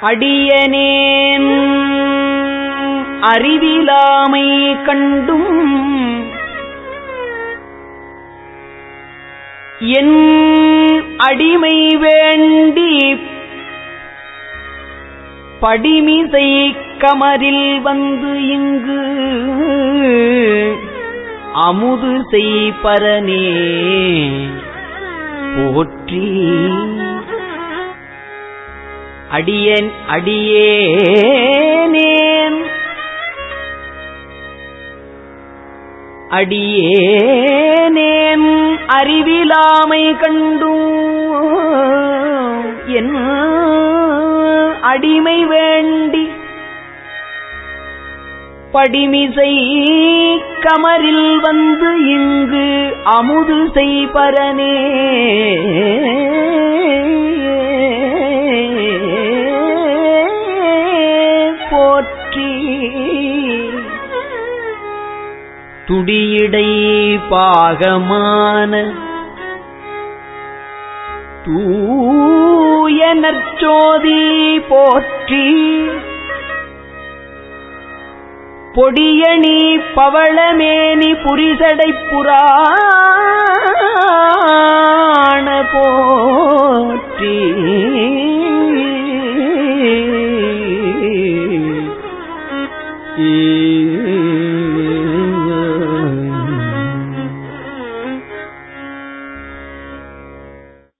அடியனேன். அறிவிலாமை கண்டும் என் அடிமை வேண்டி படிமிசை கமரில் வந்து இங்கு அமுது செய்பரனே. போற்றி அடியேன் அடியேனேன். அடியேனேன் அறிவிலாமை கண்டும் என் அடிமை வேண்டி படிமிசை கமரில் வந்து இங்கு அமுது செய்பரனே. துடியடை பாகமான தூயனற்சோதி போற்றி பொடியணி பவளமேனி புரிசடை புராண போற்றி. ஈ